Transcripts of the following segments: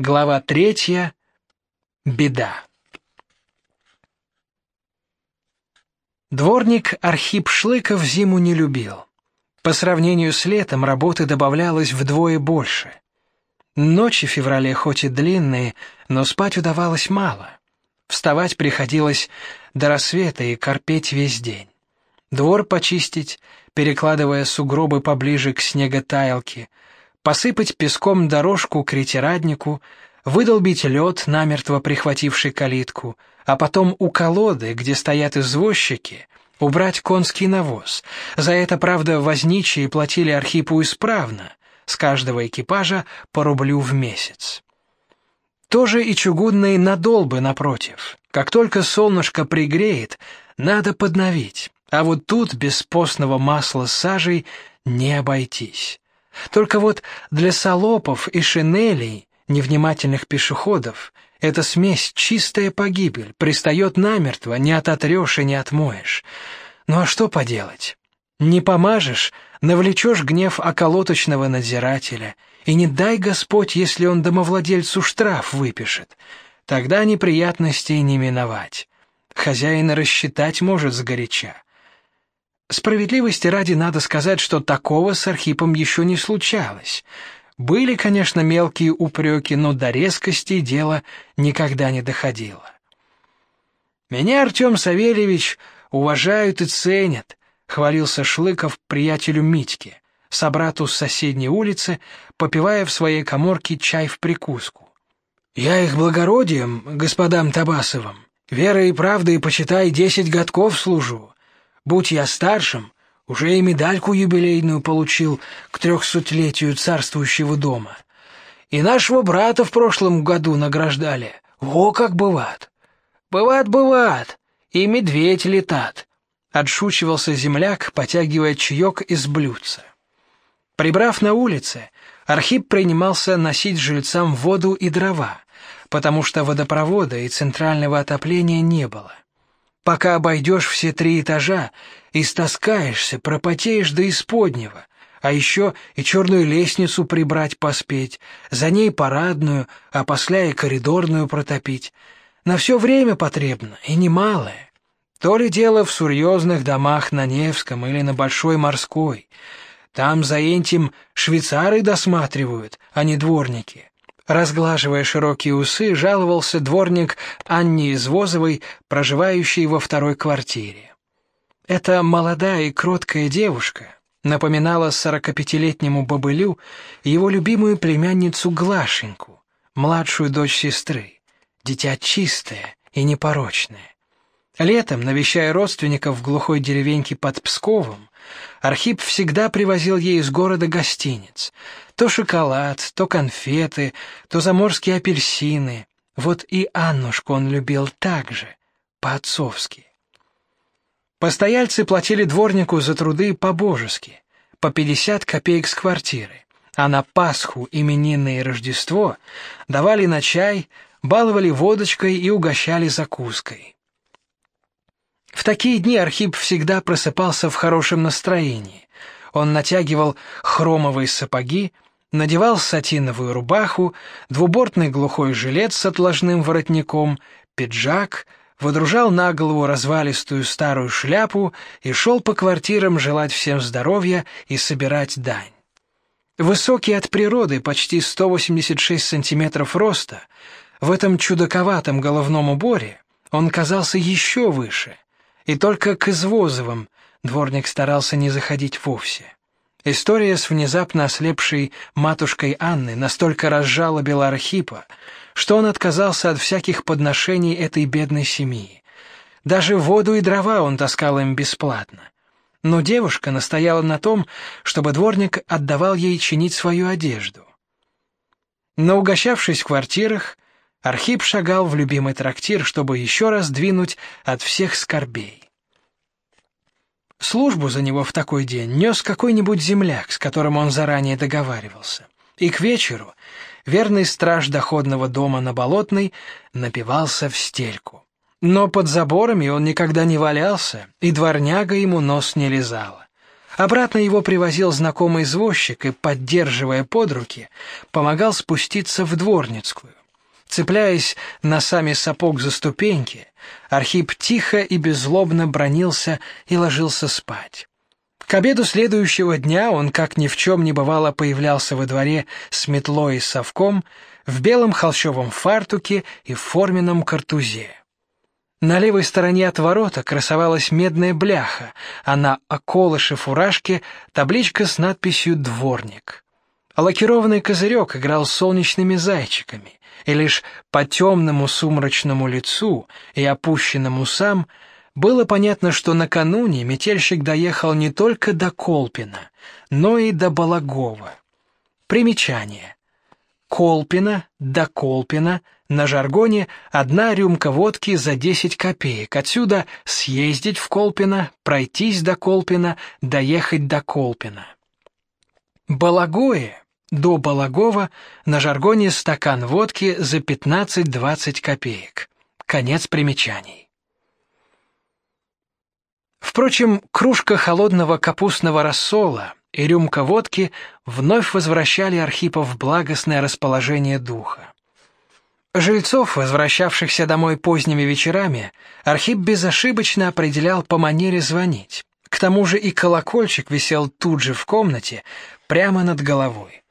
Глава третья. Беда. Дворник Архип Шлыков зиму не любил. По сравнению с летом работы добавлялось вдвое больше. Ночи в феврале хоть и длинные, но спать удавалось мало. Вставать приходилось до рассвета и корпеть весь день. Двор почистить, перекладывая сугробы поближе к снеготаялке — посыпать песком дорожку к ретираднику, выдолбить лед, намертво прихвативший калитку, а потом у колоды, где стоят извозчики, убрать конский навоз. За это, правда, возничие платили Архипу исправно, с каждого экипажа по рублю в месяц. Тоже и чугунные надолбы напротив. Как только солнышко пригреет, надо подновить. А вот тут без постного масла с сажей не обойтись. Только вот для салопов и шинелей, невнимательных пешеходов, эта смесь чистая погибель, пристает намертво, не ототрешь и не отмоешь. Ну а что поделать? Не помажешь, навлечешь гнев околоточного надзирателя, и не дай Господь, если он домовладельцу штраф выпишет. Тогда неприятностей не миновать. Хозяина рассчитать может сгоряча. Справедливости ради надо сказать, что такого с Архипом еще не случалось. Были, конечно, мелкие упреки, но до резкости дело никогда не доходило. Меня Артем Савельевич уважают и ценят, хвалился Шлыков приятелю Митьке, собрату с соседней улицы, попивая в своей каморке чай в прикуску. Я их благородием, господам Табасовым, верой и правдой почитай десять годков служу. Будь я старшим, уже и медальку юбилейную получил к трехсотлетию царствующего дома. И нашего брата в прошлом году награждали. Во как бывает. Бывает, бывает. И медведь летат. Отшучивался земляк, потягивая чаек из блюдца. Прибрав на улице, Архип принимался носить жильцам воду и дрова, потому что водопровода и центрального отопления не было. Пока обойдешь все три этажа, истаскаешься, пропотеешь до исподнего, а еще и черную лестницу прибрать поспеть, за ней парадную, а после и коридорную протопить. На все время потребно, и немалое. То ли дело в серьезных домах на Невском или на Большой Морской. Там за этим швейцары досматривают, а не дворники. Разглаживая широкие усы, жаловался дворник Анне Извозовой, проживающей во второй квартире. Эта молодая и кроткая девушка напоминала сорокапятилетнему бобылю его любимую племянницу Глашеньку, младшую дочь сестры, дитя чистое и непорочное. Летом, навещая родственников в глухой деревеньке под Псковом, Архип всегда привозил ей из города гостиниц. То шоколад, то конфеты, то заморские апельсины. Вот и Аннушку он любил так же, по-отцовски. Постояльцы платили дворнику за труды по-божески, по 50 копеек с квартиры, а на Пасху, именины и Рождество давали на чай, баловали водочкой и угощали закуской. В такие дни Архип всегда просыпался в хорошем настроении. Он натягивал хромовые сапоги, надевал сатиновую рубаху, двубортный глухой жилет с отложным воротником, пиджак, водружал на голову развалистую старую шляпу и шел по квартирам желать всем здоровья и собирать дань. Высокий от природы, почти 186 сантиметров роста, в этом чудаковатом головном уборе он казался еще выше — и только к Извозовым дворник старался не заходить вовсе. История с внезапно ослепшей матушкой Анны настолько разжалобила Архипа, что он отказался от всяких подношений этой бедной семьи. Даже воду и дрова он таскал им бесплатно. Но девушка настояла на том, чтобы дворник отдавал ей чинить свою одежду. Но угощавшись в квартирах, Архип шагал в любимый трактир, чтобы еще раз двинуть от всех скорбей. Службу за него в такой день нес какой-нибудь земляк, с которым он заранее договаривался. И к вечеру верный страж доходного дома на Болотной напивался в стельку. Но под заборами он никогда не валялся, и дворняга ему нос не лизала. Обратно его привозил знакомый извозчик и, поддерживая под руки, помогал спуститься в дворницкую. Цепляясь носами сапог за ступеньки, Архип тихо и беззлобно бронился и ложился спать. К обеду следующего дня он, как ни в чем не бывало, появлялся во дворе с метлой и совком, в белом холщовом фартуке и в форменном картузе. На левой стороне от ворота красовалась медная бляха, а на околыше фуражки табличка с надписью «Дворник». Лакированный козырек играл солнечными зайчиками, и лишь по темному сумрачному лицу и опущенным усам было понятно, что накануне метельщик доехал не только до Колпина, но и до Балагова. Примечание. Колпина до Колпина – на жаргоне одна рюмка водки за 10 копеек. Отсюда съездить в Колпино, пройтись до Колпина, доехать до Колпина. Балагое до Балагова на жаргоне стакан водки за 15-20 копеек. Конец примечаний. Впрочем, кружка холодного капустного рассола и рюмка водки вновь возвращали Архипа в благостное расположение духа. Жильцов, возвращавшихся домой поздними вечерами, Архип безошибочно определял по манере звонить. К тому же и колокольчик висел тут же в комнате, прямо над головой.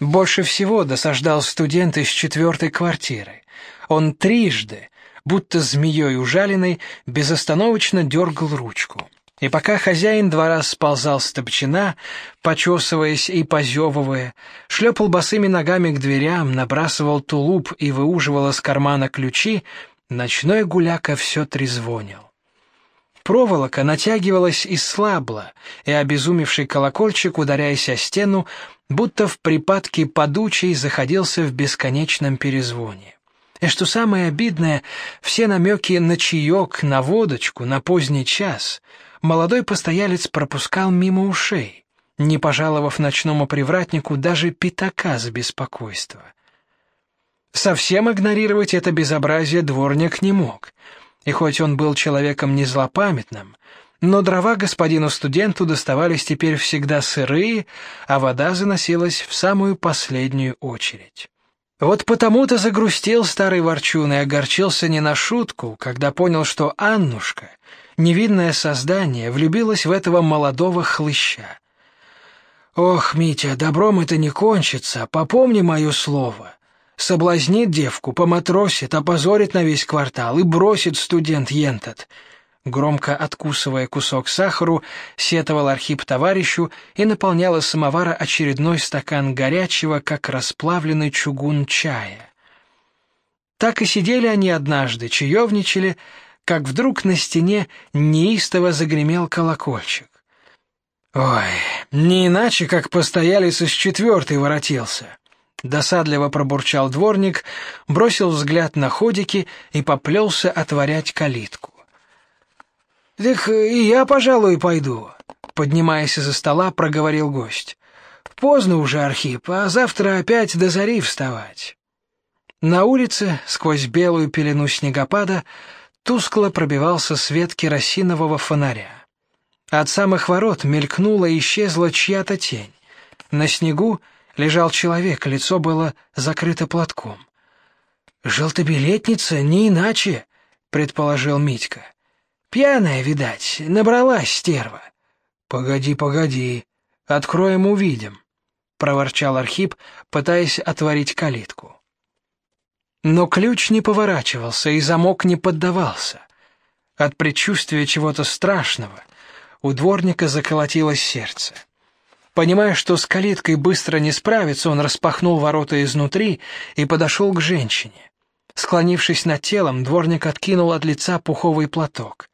Больше всего досаждал студент из четвертой квартиры. Он трижды, будто змеей ужаленный, безостановочно дергал ручку. И пока хозяин двора сползал с топчина, почесываясь и позевывая, шлепал босыми ногами к дверям, набрасывал тулуп и выуживал из кармана ключи, ночной гуляка все трезвонил. Проволока натягивалась и слабла, и обезумевший колокольчик, ударяясь о стену, будто в припадке подучей заходился в бесконечном перезвоне. И что самое обидное, все намеки на чаек, на водочку, на поздний час — молодой постоялец пропускал мимо ушей, не пожаловав ночному привратнику даже пятака за беспокойство. Совсем игнорировать это безобразие дворник не мог, и хоть он был человеком не злопамятным, но дрова господину студенту доставались теперь всегда сырые, а вода заносилась в самую последнюю очередь. Вот потому-то загрустил старый ворчун и огорчился не на шутку, когда понял, что Аннушка — невинное создание влюбилось в этого молодого хлыща. Ох, Митя, добром это не кончится, попомни мое слово. Соблазнит девку, поматросит, опозорит на весь квартал и бросит студент ентот. Громко откусывая кусок сахару, сетовал Архип товарищу и наполнял из самовара очередной стакан горячего, как расплавленный чугун чая. Так и сидели они однажды, чаевничали, как вдруг на стене неистово загремел колокольчик. Ой, не иначе, как постоялец из четвертой воротился. Досадливо пробурчал дворник, бросил взгляд на ходики и поплелся отворять калитку. «Так и я, пожалуй, пойду», — поднимаясь из-за стола, проговорил гость. «Поздно уже, Архип, а завтра опять до зари вставать». На улице, сквозь белую пелену снегопада, тускло пробивался свет керосинового фонаря. От самых ворот мелькнула и исчезла чья-то тень. На снегу лежал человек, лицо было закрыто платком. «Желтобилетница, не иначе», — предположил Митька. «Пьяная, видать, набралась стерва». «Погоди, погоди, откроем, увидим», — проворчал Архип, пытаясь отворить калитку. Но ключ не поворачивался, и замок не поддавался. От предчувствия чего-то страшного у дворника заколотилось сердце. Понимая, что с калиткой быстро не справится, он распахнул ворота изнутри и подошел к женщине. Склонившись над телом, дворник откинул от лица пуховый платок.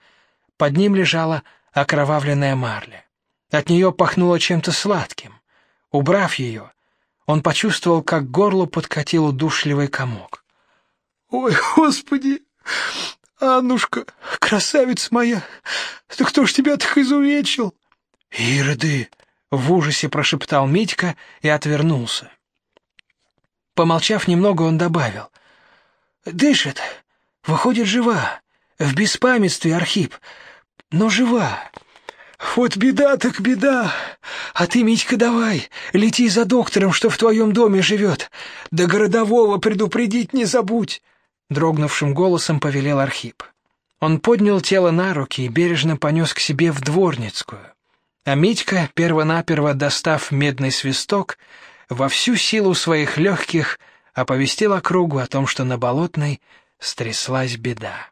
Под ним лежала окровавленная марля. От нее пахнуло чем-то сладким. Убрав ее, он почувствовал, как горло подкатил удушливый комок. Ой, Господи! Аннушка, красавица моя, да кто ж тебя так изувечил? Ироды! В ужасе прошептал Митька и отвернулся. Помолчав немного, он добавил. Дышит, выходит, жива. В беспамятстве, Архип, но жива. Вот беда так беда. А ты, Митька, давай, лети за доктором, что в твоем доме живет. Да городового предупредить не забудь, дрогнувшим голосом повелел Архип. Он поднял тело на руки и бережно понес к себе в дворницкую. А Митька, первонаперво достав медный свисток, во всю силу своих легких оповестил округу о том, что на Болотной стряслась беда.